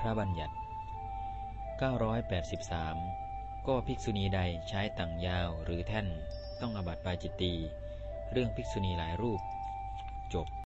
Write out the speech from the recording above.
พระบัญญัติ 983 ก็ภิกษุณีใดใช้ต่างยาวหรือแท่นต้องอบัติปาจิตตี เรื่องภิกษุณีหลายรูป จบ